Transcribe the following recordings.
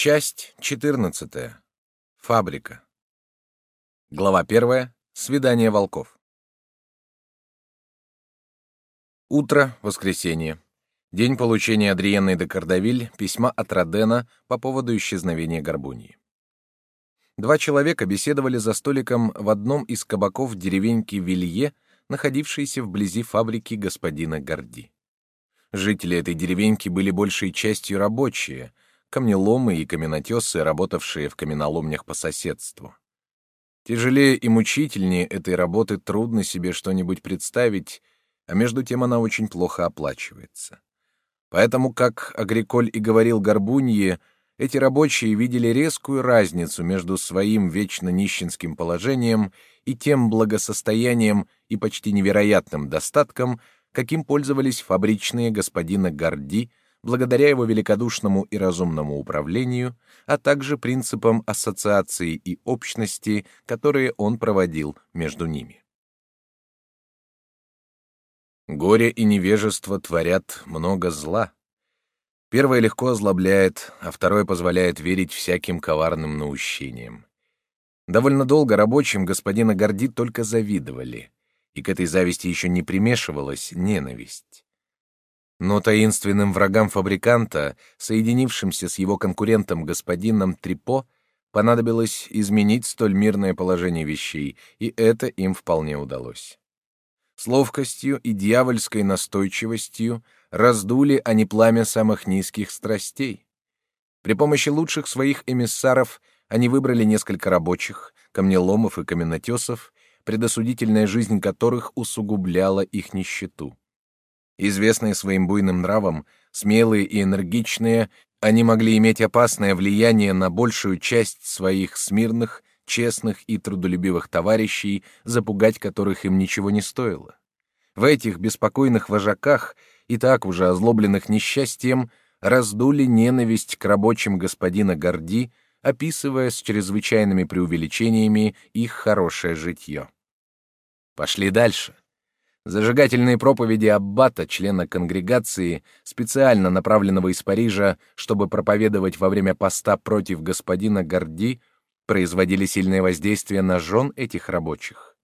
Часть 14. Фабрика. Глава 1. Свидание волков. Утро, воскресенье. День получения Адриенной де Кардавиль письма от Родена по поводу исчезновения Горбуньи. Два человека беседовали за столиком в одном из кабаков деревеньки Вилье, находившейся вблизи фабрики господина Горди. Жители этой деревеньки были большей частью рабочие — камнеломы и каменотесы, работавшие в каменоломнях по соседству. Тяжелее и мучительнее этой работы трудно себе что-нибудь представить, а между тем она очень плохо оплачивается. Поэтому, как Агриколь и говорил Горбунье, эти рабочие видели резкую разницу между своим вечно нищенским положением и тем благосостоянием и почти невероятным достатком, каким пользовались фабричные господина Горди благодаря его великодушному и разумному управлению, а также принципам ассоциации и общности, которые он проводил между ними. Горе и невежество творят много зла. Первое легко озлобляет, а второе позволяет верить всяким коварным наущениям. Довольно долго рабочим господина Горди только завидовали, и к этой зависти еще не примешивалась ненависть. Но таинственным врагам фабриканта, соединившимся с его конкурентом господином Трипо, понадобилось изменить столь мирное положение вещей, и это им вполне удалось. С ловкостью и дьявольской настойчивостью раздули они пламя самых низких страстей. При помощи лучших своих эмиссаров они выбрали несколько рабочих, камнеломов и каменотесов, предосудительная жизнь которых усугубляла их нищету. Известные своим буйным нравом, смелые и энергичные, они могли иметь опасное влияние на большую часть своих смирных, честных и трудолюбивых товарищей, запугать которых им ничего не стоило. В этих беспокойных вожаках, и так уже озлобленных несчастьем, раздули ненависть к рабочим господина Горди, описывая с чрезвычайными преувеличениями их хорошее житье. Пошли дальше. Зажигательные проповеди аббата, члена конгрегации, специально направленного из Парижа, чтобы проповедовать во время поста против господина Горди, производили сильное воздействие на жен этих рабочих.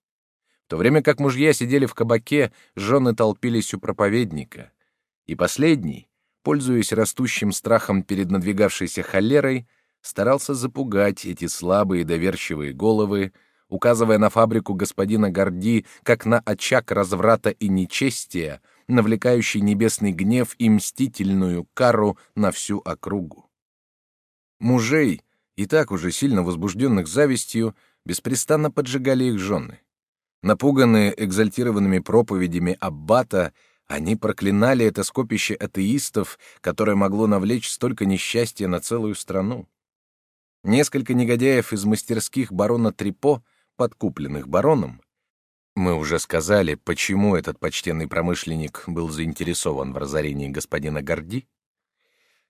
В то время как мужья сидели в кабаке, жены толпились у проповедника. И последний, пользуясь растущим страхом перед надвигавшейся холерой, старался запугать эти слабые доверчивые головы, указывая на фабрику господина Горди как на очаг разврата и нечестия, навлекающий небесный гнев и мстительную кару на всю округу. Мужей, и так уже сильно возбужденных завистью, беспрестанно поджигали их жены. Напуганные экзальтированными проповедями Аббата, они проклинали это скопище атеистов, которое могло навлечь столько несчастья на целую страну. Несколько негодяев из мастерских барона Трипо подкупленных бароном, мы уже сказали, почему этот почтенный промышленник был заинтересован в разорении господина Горди,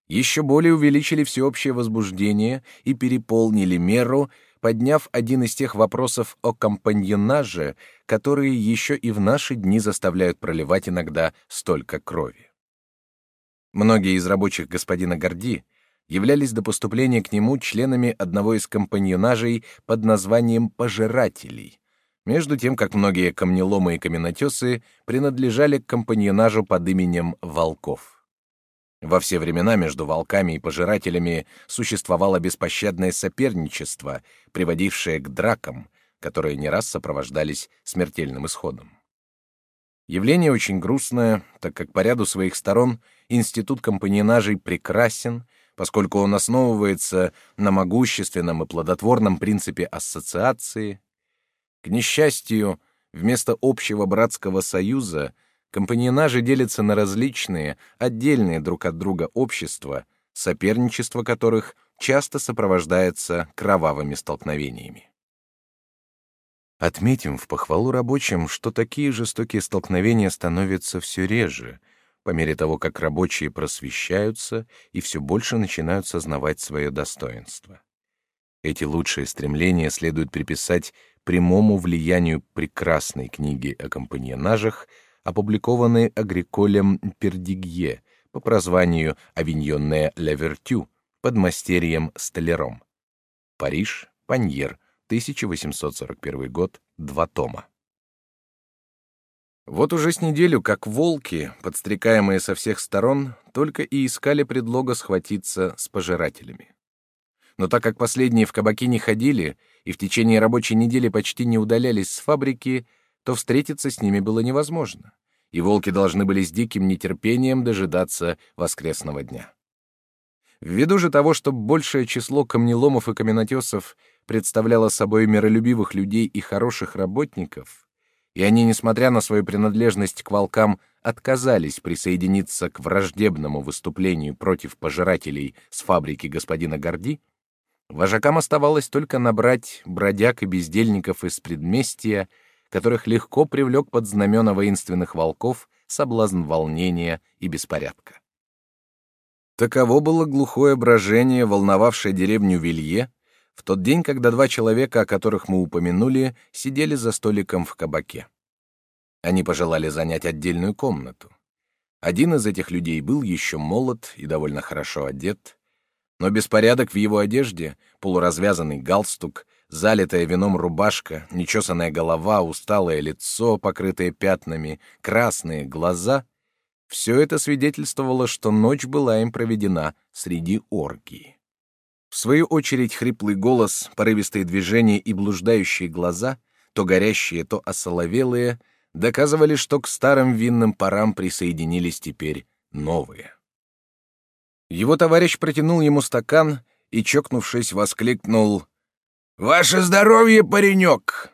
еще более увеличили всеобщее возбуждение и переполнили меру, подняв один из тех вопросов о компаньонаже, которые еще и в наши дни заставляют проливать иногда столько крови. Многие из рабочих господина Горди являлись до поступления к нему членами одного из компаньонажей под названием «пожирателей», между тем как многие камнеломы и каменотесы принадлежали к компаньонажу под именем «волков». Во все времена между волками и пожирателями существовало беспощадное соперничество, приводившее к дракам, которые не раз сопровождались смертельным исходом. Явление очень грустное, так как по ряду своих сторон институт компаньонажей прекрасен поскольку он основывается на могущественном и плодотворном принципе ассоциации. К несчастью, вместо общего братского союза компаньонажи делятся на различные, отдельные друг от друга общества, соперничество которых часто сопровождается кровавыми столкновениями. Отметим в похвалу рабочим, что такие жестокие столкновения становятся все реже — по мере того, как рабочие просвещаются и все больше начинают сознавать свое достоинство. Эти лучшие стремления следует приписать прямому влиянию прекрасной книги о компаньонажах, опубликованной Агриколем Пердигье по прозванию «Авиньонная Ля Вертю», подмастерьем-столяром. Париж, Паньер, 1841 год, два тома. Вот уже с неделю, как волки, подстрекаемые со всех сторон, только и искали предлога схватиться с пожирателями. Но так как последние в кабаки не ходили и в течение рабочей недели почти не удалялись с фабрики, то встретиться с ними было невозможно, и волки должны были с диким нетерпением дожидаться воскресного дня. Ввиду же того, что большее число камнеломов и каменотесов представляло собой миролюбивых людей и хороших работников, и они, несмотря на свою принадлежность к волкам, отказались присоединиться к враждебному выступлению против пожирателей с фабрики господина Горди, вожакам оставалось только набрать бродяг и бездельников из предместья, которых легко привлек под знамена воинственных волков соблазн волнения и беспорядка. Таково было глухое брожение, волновавшее деревню Вилье, в тот день, когда два человека, о которых мы упомянули, сидели за столиком в кабаке. Они пожелали занять отдельную комнату. Один из этих людей был еще молод и довольно хорошо одет, но беспорядок в его одежде, полуразвязанный галстук, залитая вином рубашка, нечесанная голова, усталое лицо, покрытое пятнами, красные глаза — все это свидетельствовало, что ночь была им проведена среди оргии. В свою очередь хриплый голос, порывистые движения и блуждающие глаза, то горящие, то осоловелые, доказывали, что к старым винным парам присоединились теперь новые. Его товарищ протянул ему стакан и, чокнувшись, воскликнул «Ваше здоровье, паренек!»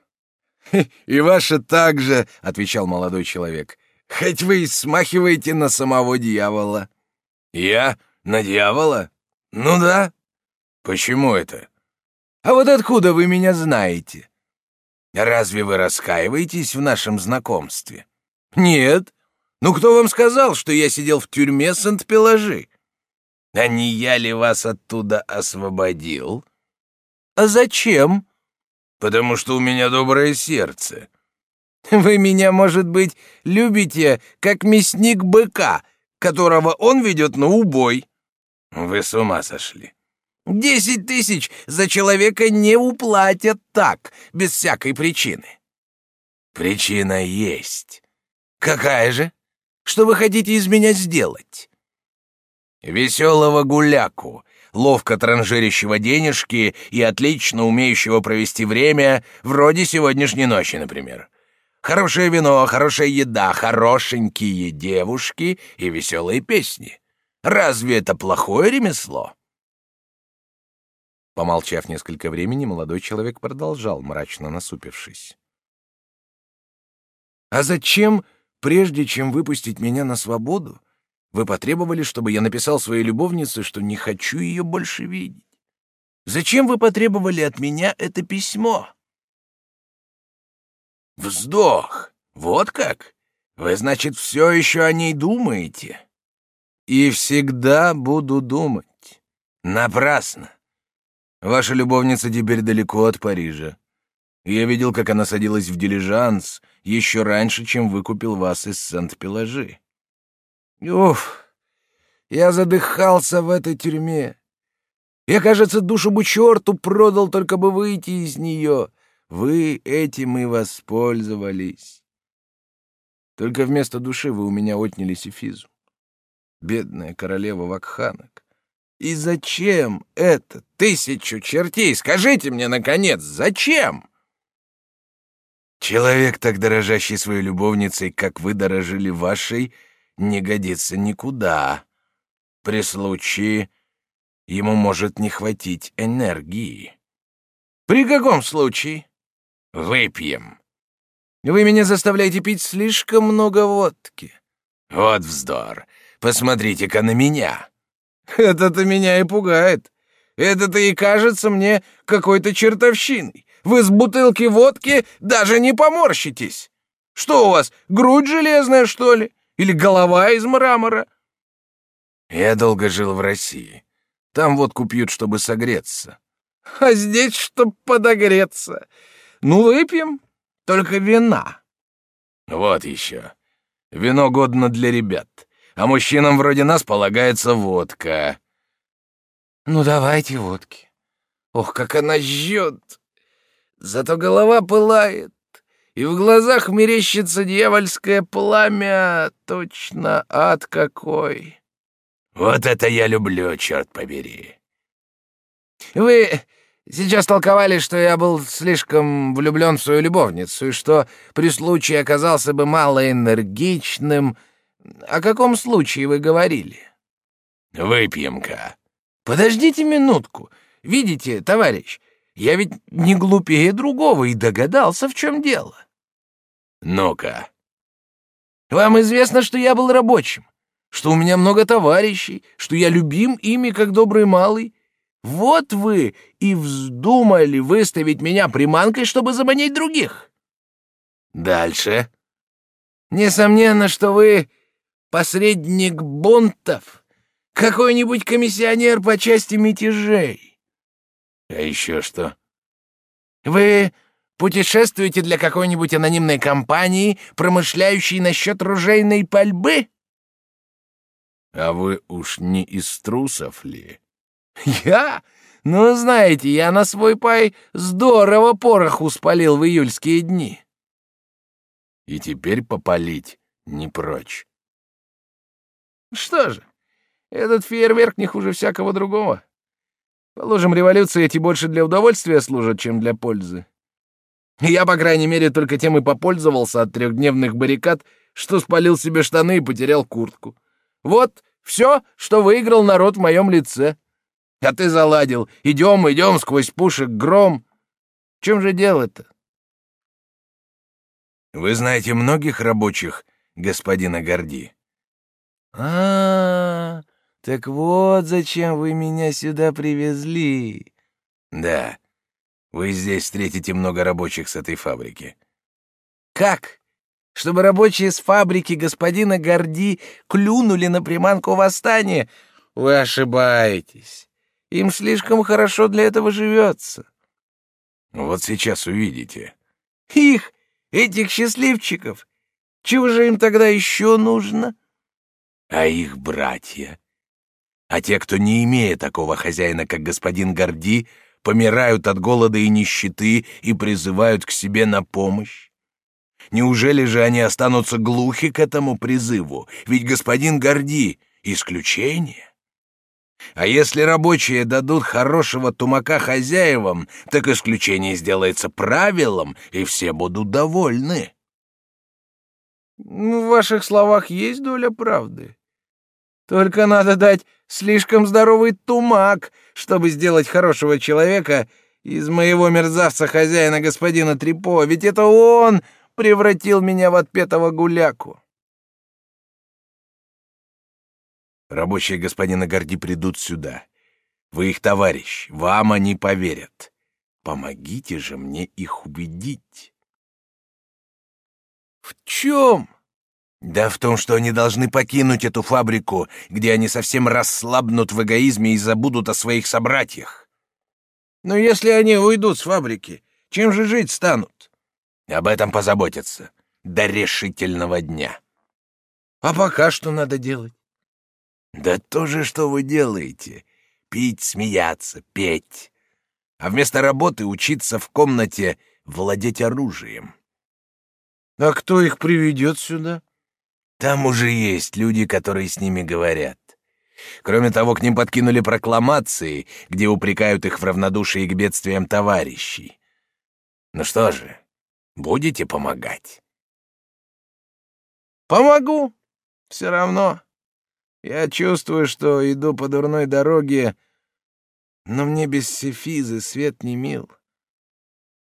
«И ваше также», — отвечал молодой человек. Хоть вы и смахиваете на самого дьявола. Я? На дьявола? Ну да. Почему это? А вот откуда вы меня знаете? Разве вы раскаиваетесь в нашем знакомстве? Нет. Ну кто вам сказал, что я сидел в тюрьме Сент-Пеложи? А не я ли вас оттуда освободил? А зачем? Потому что у меня доброе сердце. Вы меня, может быть, любите, как мясник быка, которого он ведет на убой. Вы с ума сошли. Десять тысяч за человека не уплатят так, без всякой причины. Причина есть. Какая же? Что вы хотите из меня сделать? Веселого гуляку, ловко транжирящего денежки и отлично умеющего провести время, вроде сегодняшней ночи, например. Хорошее вино, хорошая еда, хорошенькие девушки и веселые песни. Разве это плохое ремесло?» Помолчав несколько времени, молодой человек продолжал, мрачно насупившись. «А зачем, прежде чем выпустить меня на свободу, вы потребовали, чтобы я написал своей любовнице, что не хочу ее больше видеть? Зачем вы потребовали от меня это письмо?» Вздох! Вот как? Вы, значит, все еще о ней думаете? И всегда буду думать. Напрасно. Ваша любовница теперь далеко от Парижа. Я видел, как она садилась в дилижанс еще раньше, чем выкупил вас из Сент-Пеложи. Уф, я задыхался в этой тюрьме. Я, кажется, душу бы черту продал, только бы выйти из нее. Вы этим и воспользовались. Только вместо души вы у меня отняли Сифизу. Бедная королева Вакханок. И зачем это? Тысячу чертей! Скажите мне, наконец, зачем? Человек, так дорожащий своей любовницей, как вы дорожили вашей, не годится никуда. При случае ему может не хватить энергии. При каком случае? Выпьем. Вы меня заставляете пить слишком много водки. Вот вздор. Посмотрите-ка на меня. Это-то меня и пугает. Это-то и кажется мне какой-то чертовщиной. Вы с бутылки водки даже не поморщитесь. Что у вас, грудь железная, что ли? Или голова из мрамора? Я долго жил в России. Там водку пьют, чтобы согреться. А здесь, чтобы подогреться. Ну, выпьем, только вина. Вот еще. Вино годно для ребят, а мужчинам вроде нас полагается водка. Ну, давайте водки. Ох, как она жжет! Зато голова пылает, и в глазах мерещится дьявольское пламя. Точно ад какой! Вот это я люблю, черт побери! Вы сейчас толковали, что я был слишком влюблен в свою любовницу, и что при случае оказался бы малоэнергичным. О каком случае вы говорили? Выпьем-ка. Подождите минутку. Видите, товарищ, я ведь не глупее другого и догадался, в чем дело. Ну-ка. Вам известно, что я был рабочим, что у меня много товарищей, что я любим ими, как добрый малый. Вот вы и вздумали выставить меня приманкой, чтобы заманить других. Дальше. Несомненно, что вы посредник бунтов, какой-нибудь комиссионер по части мятежей. А еще что? Вы путешествуете для какой-нибудь анонимной компании, промышляющей насчет ружейной пальбы? А вы уж не из трусов ли? Я? Ну, знаете, я на свой пай здорово пороху спалил в июльские дни. И теперь попалить не прочь. Что же, этот фейерверк не хуже всякого другого. Положим, революции эти больше для удовольствия служат, чем для пользы. Я, по крайней мере, только тем и попользовался от трехдневных баррикад, что спалил себе штаны и потерял куртку. Вот все, что выиграл народ в моем лице. А ты заладил. Идем, идем сквозь пушек гром. Чем же дело-то? Вы знаете многих рабочих, господина Горди? А, -а, а так вот зачем вы меня сюда привезли. Да. Вы здесь встретите много рабочих с этой фабрики. Как? Чтобы рабочие с фабрики господина Горди клюнули на приманку восстания? Вы ошибаетесь. Им слишком хорошо для этого живется. Вот сейчас увидите. Их, этих счастливчиков. Чего же им тогда еще нужно? А их братья? А те, кто не имея такого хозяина, как господин Горди, помирают от голода и нищеты и призывают к себе на помощь? Неужели же они останутся глухи к этому призыву? Ведь господин Горди — исключение. А если рабочие дадут хорошего тумака хозяевам, так исключение сделается правилом, и все будут довольны. В ваших словах есть доля правды. Только надо дать слишком здоровый тумак, чтобы сделать хорошего человека из моего мерзавца-хозяина господина Трипо, ведь это он превратил меня в отпетого гуляку. Рабочие господина Горди придут сюда. Вы их товарищ, вам они поверят. Помогите же мне их убедить. В чем? Да в том, что они должны покинуть эту фабрику, где они совсем расслабнут в эгоизме и забудут о своих собратьях. Но если они уйдут с фабрики, чем же жить станут? Об этом позаботятся. До решительного дня. А пока что надо делать? Да то же, что вы делаете. Пить, смеяться, петь. А вместо работы учиться в комнате владеть оружием. А кто их приведет сюда? Там уже есть люди, которые с ними говорят. Кроме того, к ним подкинули прокламации, где упрекают их в равнодушии к бедствиям товарищей. Ну что же, будете помогать? Помогу. Все равно. Я чувствую, что иду по дурной дороге, но мне без сефизы свет не мил.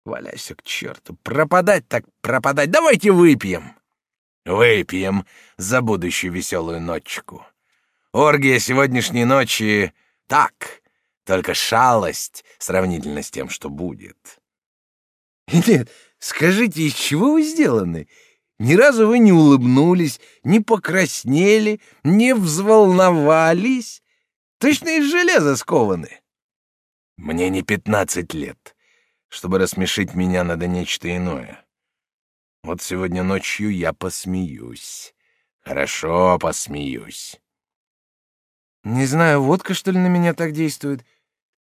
Валяйся к черту. Пропадать так пропадать. Давайте выпьем. Выпьем за будущую веселую ночку. Оргия сегодняшней ночи так, только шалость сравнительно с тем, что будет. Нет, скажите, из чего вы сделаны? Ни разу вы не улыбнулись, не покраснели, не взволновались. Точно из железа скованы. Мне не пятнадцать лет. Чтобы рассмешить меня, надо нечто иное. Вот сегодня ночью я посмеюсь. Хорошо посмеюсь. Не знаю, водка, что ли, на меня так действует.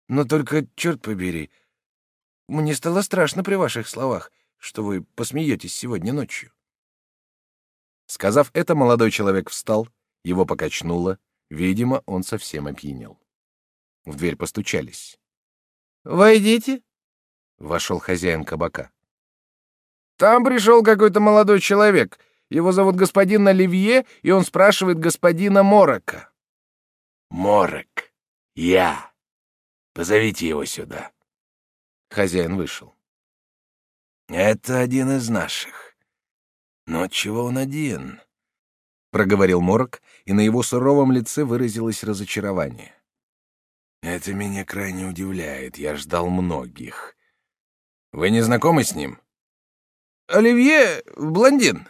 Но только, черт побери, мне стало страшно при ваших словах, что вы посмеетесь сегодня ночью. Сказав это, молодой человек встал, его покачнуло, видимо, он совсем опьянел. В дверь постучались. «Войдите», — вошел хозяин кабака. «Там пришел какой-то молодой человек. Его зовут господин Оливье, и он спрашивает господина Морока». «Морок, я. Позовите его сюда». Хозяин вышел. «Это один из наших. Но чего он один?» — проговорил Морок, и на его суровом лице выразилось разочарование. «Это меня крайне удивляет. Я ждал многих. Вы не знакомы с ним?» «Оливье — блондин.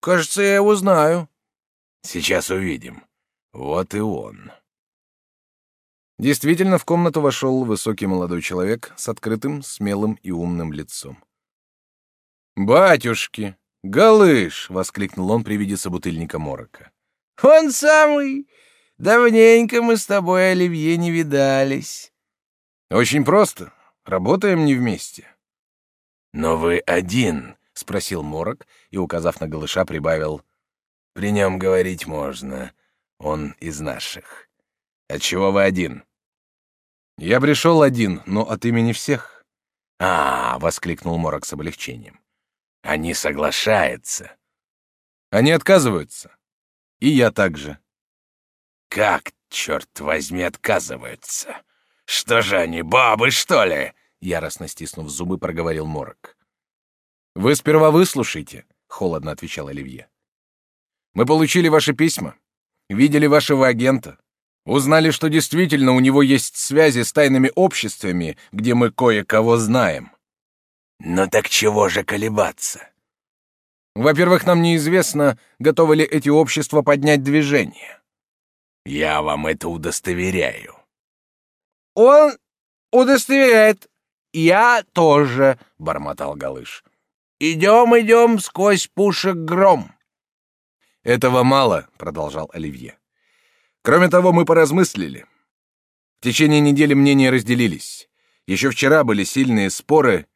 Кажется, я его знаю». «Сейчас увидим. Вот и он». Действительно, в комнату вошел высокий молодой человек с открытым, смелым и умным лицом. «Батюшки! Галыш!» — воскликнул он при виде собутыльника Морока. «Он самый! Давненько мы с тобой, Оливье, не видались». «Очень просто. Работаем не вместе». «Но вы один?» — спросил Морок и, указав на Галыша, прибавил. «При нем говорить можно. Он из наших». «Отчего вы один?» «Я пришел один, но от имени всех». «А, — воскликнул Морок с облегчением, — они соглашаются». «Они отказываются. И я также». «Как, черт возьми, отказываются? Что же они, бабы, что ли?» Яростно стиснув зубы, проговорил Морок. «Вы сперва выслушайте», — холодно отвечал Оливье. «Мы получили ваши письма, видели вашего агента, Узнали, что действительно у него есть связи с тайными обществами, где мы кое-кого знаем. Но ну так чего же колебаться? Во-первых, нам неизвестно, готовы ли эти общества поднять движение. Я вам это удостоверяю. Он удостоверяет. Я тоже, бормотал Галыш. Идем, идем сквозь пушек гром. Этого мало, продолжал Оливье. Кроме того, мы поразмыслили. В течение недели мнения разделились. Еще вчера были сильные споры,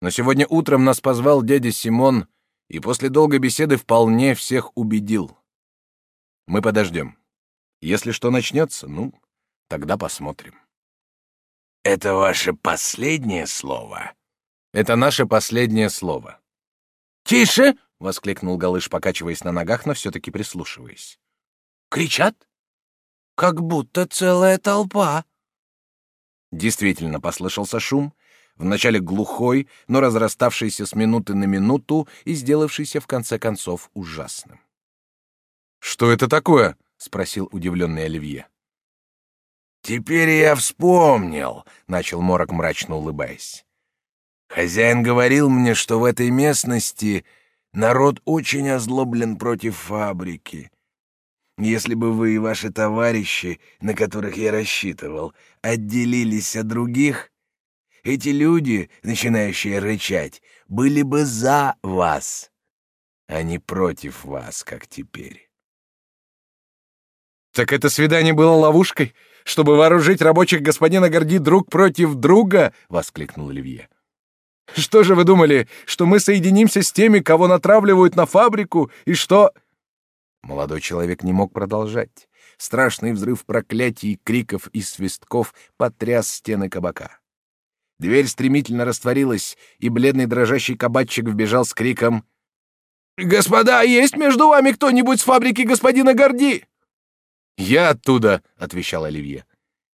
но сегодня утром нас позвал дядя Симон и после долгой беседы вполне всех убедил. Мы подождем. Если что начнется, ну, тогда посмотрим. Это ваше последнее слово? Это наше последнее слово. Тише! воскликнул Галыш, покачиваясь на ногах, но все-таки прислушиваясь. Кричат? Как будто целая толпа. Действительно послышался шум, вначале глухой, но разраставшийся с минуты на минуту и сделавшийся в конце концов ужасным. «Что это такое?» — спросил удивленный Оливье. «Теперь я вспомнил», — начал Морок, мрачно улыбаясь. «Хозяин говорил мне, что в этой местности народ очень озлоблен против фабрики, если бы вы и ваши товарищи, на которых я рассчитывал, отделились от других, эти люди, начинающие рычать, были бы за вас, а не против вас, как теперь. Так это свидание было ловушкой, чтобы вооружить рабочих господина Горди друг против друга, воскликнул Оливье. Что же вы думали, что мы соединимся с теми, кого натравливают на фабрику, и что Молодой человек не мог продолжать. Страшный взрыв проклятий, криков и свистков потряс стены кабака. Дверь стремительно растворилась, и бледный дрожащий кабачик вбежал с криком «Господа, есть между вами кто-нибудь с фабрики господина Горди?» «Я оттуда», — отвечал Оливье.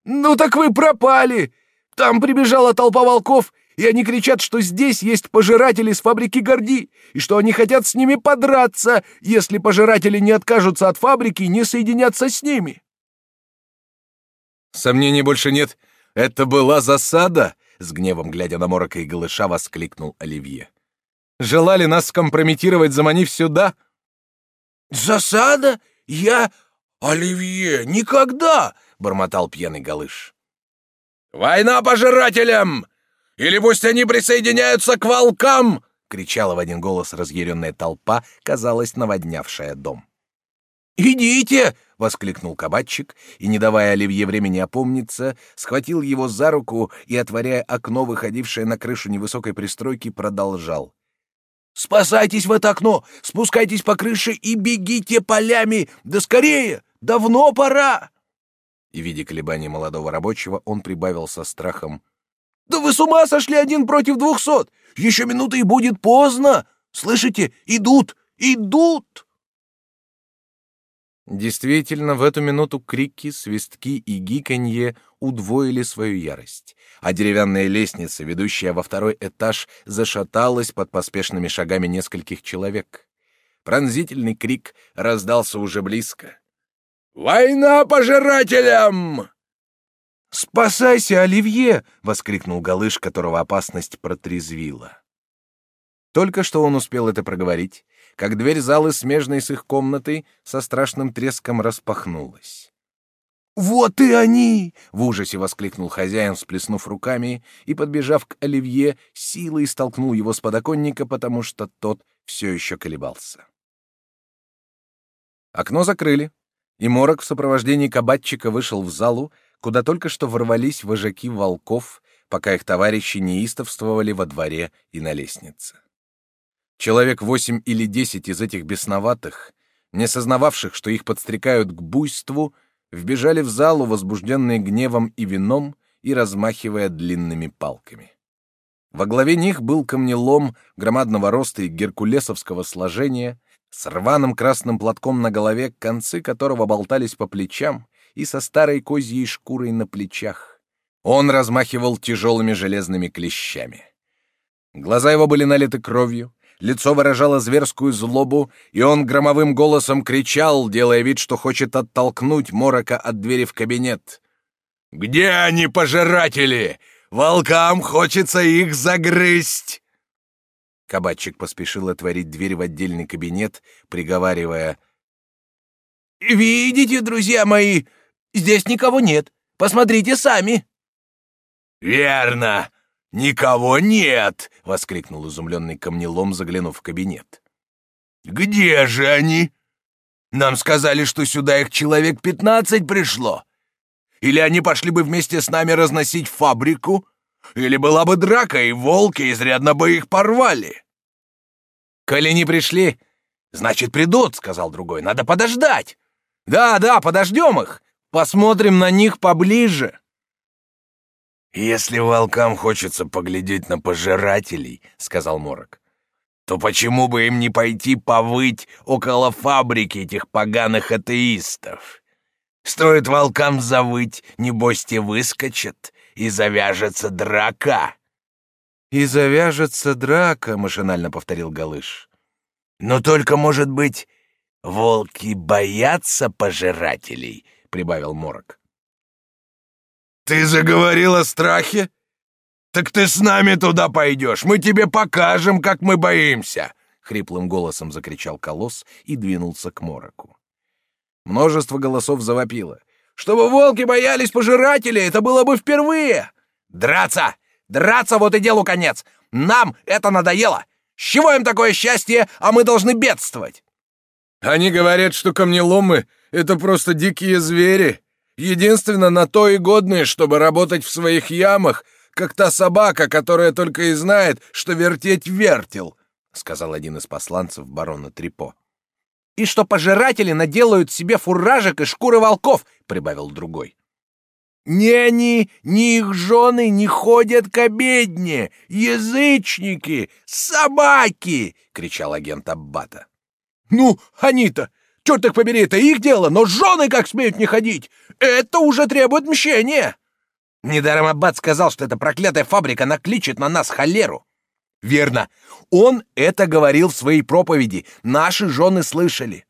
«Ну так вы пропали! Там прибежала толпа волков и они кричат, что здесь есть пожиратели с фабрики Горди, и что они хотят с ними подраться, если пожиратели не откажутся от фабрики и не соединятся с ними. Сомнений больше нет. Это была засада, с гневом глядя на Морока и Голыша, воскликнул Оливье. Желали нас скомпрометировать, заманив сюда? Засада? Я... Оливье, никогда! бормотал пьяный Голыш. «Война пожирателям! Или пусть они присоединяются к волкам!» — кричала в один голос разъяренная толпа, казалось, наводнявшая дом. «Идите!» — воскликнул кабачик, и, не давая Оливье времени опомниться, схватил его за руку и, отворяя окно, выходившее на крышу невысокой пристройки, продолжал. «Спасайтесь в это окно! Спускайтесь по крыше и бегите полями! Да скорее! Давно пора!» И, видя колебания молодого рабочего, он прибавил со страхом. «Да вы с ума сошли один против двухсот! Еще минута и будет поздно! Слышите? Идут! Идут!» Действительно, в эту минуту крики, свистки и гиканье удвоили свою ярость, а деревянная лестница, ведущая во второй этаж, зашаталась под поспешными шагами нескольких человек. Пронзительный крик раздался уже близко. «Война пожирателям!» «Спасайся, Оливье!» — воскликнул Галыш, которого опасность протрезвила. Только что он успел это проговорить, как дверь залы, смежной с их комнатой, со страшным треском распахнулась. «Вот и они!» — в ужасе воскликнул хозяин, всплеснув руками, и, подбежав к Оливье, силой столкнул его с подоконника, потому что тот все еще колебался. Окно закрыли, и Морок в сопровождении кабатчика вышел в залу, куда только что ворвались вожаки волков, пока их товарищи неистовствовали во дворе и на лестнице. Человек восемь или десять из этих бесноватых, не сознававших, что их подстрекают к буйству, вбежали в залу, возбужденные гневом и вином и размахивая длинными палками. Во главе них был камнелом громадного роста и геркулесовского сложения, с рваным красным платком на голове, концы которого болтались по плечам, и со старой козьей шкурой на плечах. Он размахивал тяжелыми железными клещами. Глаза его были налиты кровью, лицо выражало зверскую злобу, и он громовым голосом кричал, делая вид, что хочет оттолкнуть Морока от двери в кабинет. «Где они, пожиратели? Волкам хочется их загрызть!» Кабачик поспешил отворить дверь в отдельный кабинет, приговаривая. «Видите, друзья мои, здесь никого нет. Посмотрите сами!» «Верно!» «Никого нет!» — воскликнул изумленный камнелом, заглянув в кабинет. «Где же они? Нам сказали, что сюда их человек пятнадцать пришло. Или они пошли бы вместе с нами разносить фабрику, или была бы драка, и волки изрядно бы их порвали». «Коли не пришли, значит, придут», — сказал другой. «Надо подождать». «Да, да, подождем их. Посмотрим на них поближе». «Если волкам хочется поглядеть на пожирателей, — сказал Морок, — то почему бы им не пойти повыть около фабрики этих поганых атеистов? Стоит волкам завыть, небось те выскочат, и завяжется драка». «И завяжется драка», — машинально повторил Галыш. «Но только, может быть, волки боятся пожирателей», — прибавил Морок. «Ты заговорил о страхе? Так ты с нами туда пойдешь, мы тебе покажем, как мы боимся!» — хриплым голосом закричал Колосс и двинулся к Мороку. Множество голосов завопило. «Чтобы волки боялись пожирателей, это было бы впервые!» «Драться! Драться, вот и делу конец! Нам это надоело! С чего им такое счастье, а мы должны бедствовать?» «Они говорят, что камнеломы — это просто дикие звери», Единственно на то и годные, чтобы работать в своих ямах, как та собака, которая только и знает, что вертеть вертел», — сказал один из посланцев барона Трипо. «И что пожиратели наделают себе фуражек и шкуры волков», — прибавил другой. «Ни они, ни их жены не ходят к обедне! Язычники! Собаки!» — кричал агент Аббата. «Ну, они-то! Черт их побери, это их дело, но жены как смеют не ходить! Это уже требует мщения!» Недаром Аббат сказал, что эта проклятая фабрика накличет на нас холеру. Верно. Он это говорил в своей проповеди. Наши жены слышали.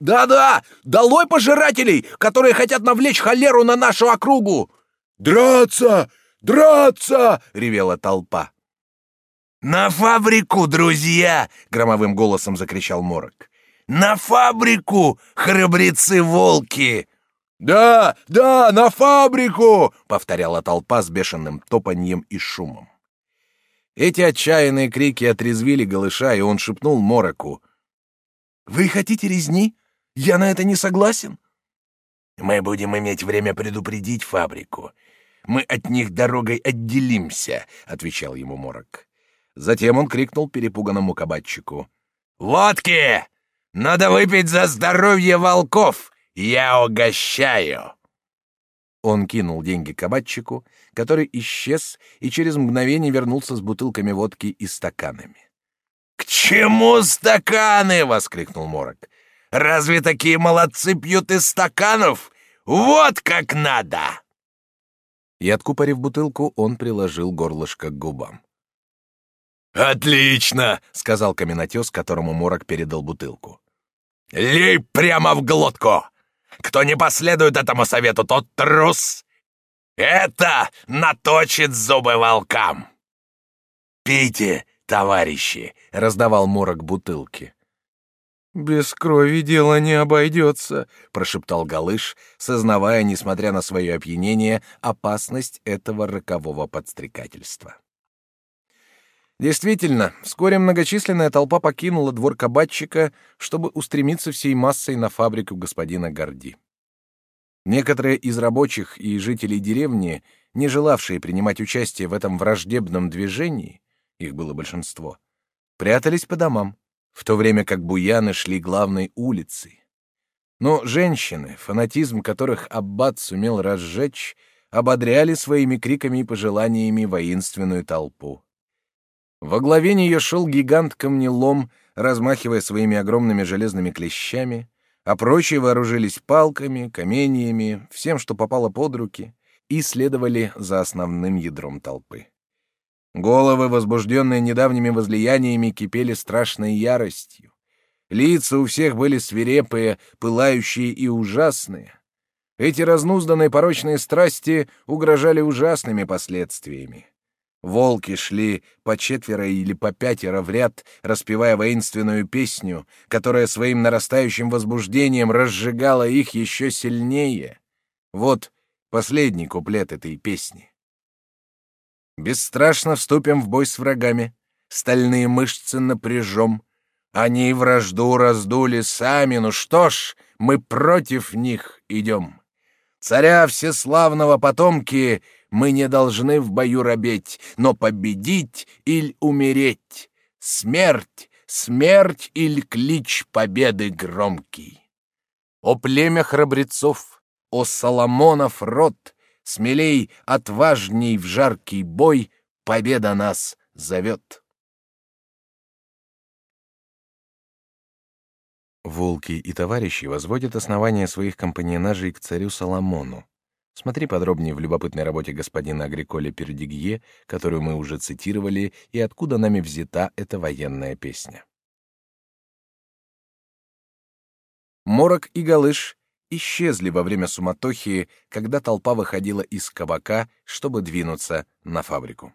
Да-да, долой пожирателей, которые хотят навлечь холеру на нашу округу. Драться! Драться! ревела толпа. На фабрику, друзья! громовым голосом закричал Морок. На фабрику, храбрецы-волки! «Да, да, на фабрику!» — повторяла толпа с бешеным топаньем и шумом. Эти отчаянные крики отрезвили голыша, и он шепнул Мороку. «Вы хотите резни? Я на это не согласен. Мы будем иметь время предупредить фабрику. Мы от них дорогой отделимся, отвечал ему Морок. Затем он крикнул перепуганному кабачику: "Водки! Надо выпить за здоровье волков! Я угощаю!" Он кинул деньги кабачику, который исчез и через мгновение вернулся с бутылками водки и стаканами. «К чему стаканы?» — воскликнул Морок. «Разве такие молодцы пьют из стаканов? Вот как надо!» И, откупорив бутылку, он приложил горлышко к губам. «Отлично!» — сказал каменотес, которому Морок передал бутылку. «Лей прямо в глотку! Кто не последует этому совету, тот трус! Это наточит зубы волкам!» «Пейте, товарищи!» — раздавал Морок бутылки. «Без крови дело не обойдется», — прошептал Галыш, сознавая, несмотря на свое опьянение, опасность этого рокового подстрекательства. Действительно, вскоре многочисленная толпа покинула двор кабачика, чтобы устремиться всей массой на фабрику господина Горди. Некоторые из рабочих и жителей деревни, не желавшие принимать участие в этом враждебном движении, их было большинство, прятались по домам, в то время как буяны шли главной улицей. Но женщины, фанатизм которых аббат сумел разжечь, ободряли своими криками и пожеланиями воинственную толпу. Во главе нее шел гигант-камнелом, размахивая своими огромными железными клещами, а прочие вооружились палками, каменьями, всем, что попало под руки, и следовали за основным ядром толпы. Головы, возбужденные недавними возлияниями, кипели страшной яростью. Лица у всех были свирепые, пылающие и ужасные. Эти разнузданные порочные страсти угрожали ужасными последствиями. Волки шли по четверо или по пятеро в ряд, распевая воинственную песню, которая своим нарастающим возбуждением разжигала их еще сильнее. Вот последний куплет этой песни. Бесстрашно вступим в бой с врагами, стальные мышцы напряжем. Они вражду раздули сами, ну что ж, мы против них идем. Царя всеславного потомки мы не должны в бою робеть, но победить или умереть. Смерть, смерть или клич победы громкий. О племя храбрецов, о Соломонов род, смелей, отважней в жаркий бой победа нас зовет. Волки и товарищи возводят основания своих компаньонажей к царю Соломону. Смотри подробнее в любопытной работе господина Агриколя Пердигье, которую мы уже цитировали, и откуда нами взята эта военная песня. Морок и Галыш исчезли во время суматохи, когда толпа выходила из кабака, чтобы двинуться на фабрику.